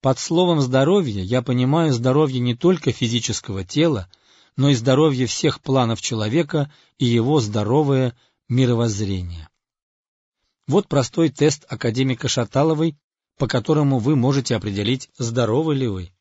Под словом «здоровье» я понимаю здоровье не только физического тела, но и здоровье всех планов человека и его здоровое мировоззрение. Вот простой тест академика Шаталовой, по которому вы можете определить, здоровы ли вы.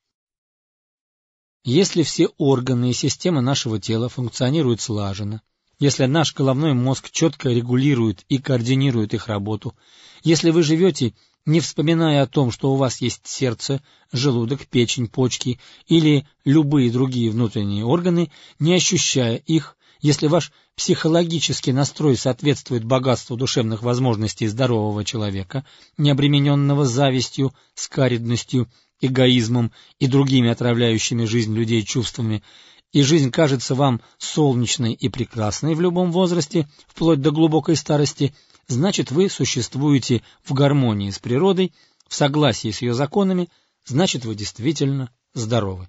Если все органы и системы нашего тела функционируют слаженно, если наш головной мозг четко регулирует и координирует их работу, если вы живете, не вспоминая о том, что у вас есть сердце, желудок, печень, почки или любые другие внутренние органы, не ощущая их, если ваш психологический настрой соответствует богатству душевных возможностей здорового человека, не обремененного завистью, скаридностью, эгоизмом и другими отравляющими жизнь людей чувствами, и жизнь кажется вам солнечной и прекрасной в любом возрасте, вплоть до глубокой старости, значит вы существуете в гармонии с природой, в согласии с ее законами, значит вы действительно здоровы.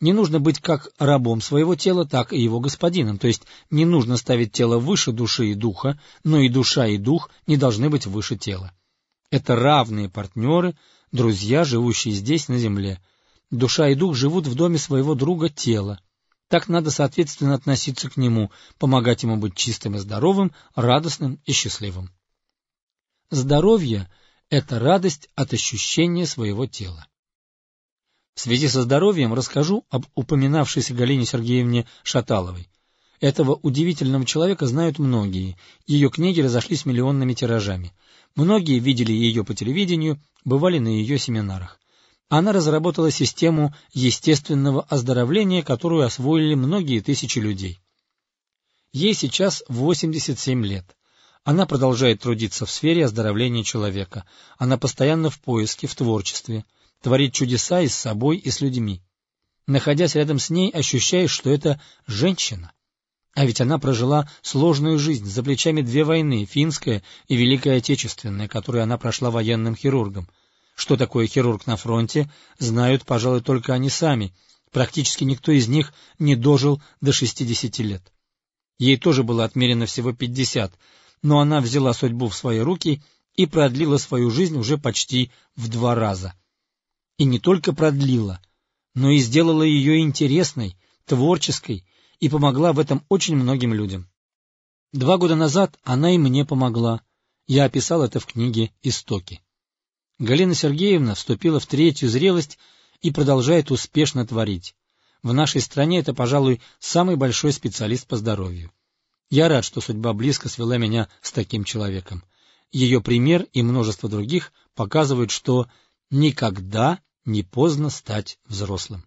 Не нужно быть как рабом своего тела, так и его господином, то есть не нужно ставить тело выше души и духа, но и душа и дух не должны быть выше тела. Это равные партнеры, друзья, живущие здесь, на земле. Душа и дух живут в доме своего друга тела. Так надо соответственно относиться к нему, помогать ему быть чистым и здоровым, радостным и счастливым. Здоровье — это радость от ощущения своего тела. В связи со здоровьем расскажу об упоминавшейся Галине Сергеевне Шаталовой. Этого удивительного человека знают многие, ее книги разошлись миллионными тиражами. Многие видели ее по телевидению, бывали на ее семинарах. Она разработала систему естественного оздоровления, которую освоили многие тысячи людей. Ей сейчас 87 лет. Она продолжает трудиться в сфере оздоровления человека. Она постоянно в поиске, в творчестве творит чудеса и с собой, и с людьми. Находясь рядом с ней, ощущаешь, что это женщина. А ведь она прожила сложную жизнь, за плечами две войны, финская и Великая Отечественная, которую она прошла военным хирургом. Что такое хирург на фронте, знают, пожалуй, только они сами. Практически никто из них не дожил до 60 лет. Ей тоже было отмерено всего 50, но она взяла судьбу в свои руки и продлила свою жизнь уже почти в два раза и не только продлила, но и сделала ее интересной, творческой и помогла в этом очень многим людям. Два года назад она и мне помогла. Я описал это в книге «Истоки». Галина Сергеевна вступила в третью зрелость и продолжает успешно творить. В нашей стране это, пожалуй, самый большой специалист по здоровью. Я рад, что судьба близко свела меня с таким человеком. Ее пример и множество других показывают, что никогда не поздно стать взрослым.